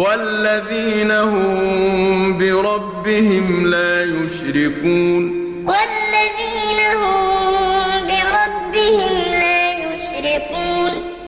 والذين هم بربهم لا يشركون. والذين هم بربهم لا يشركون.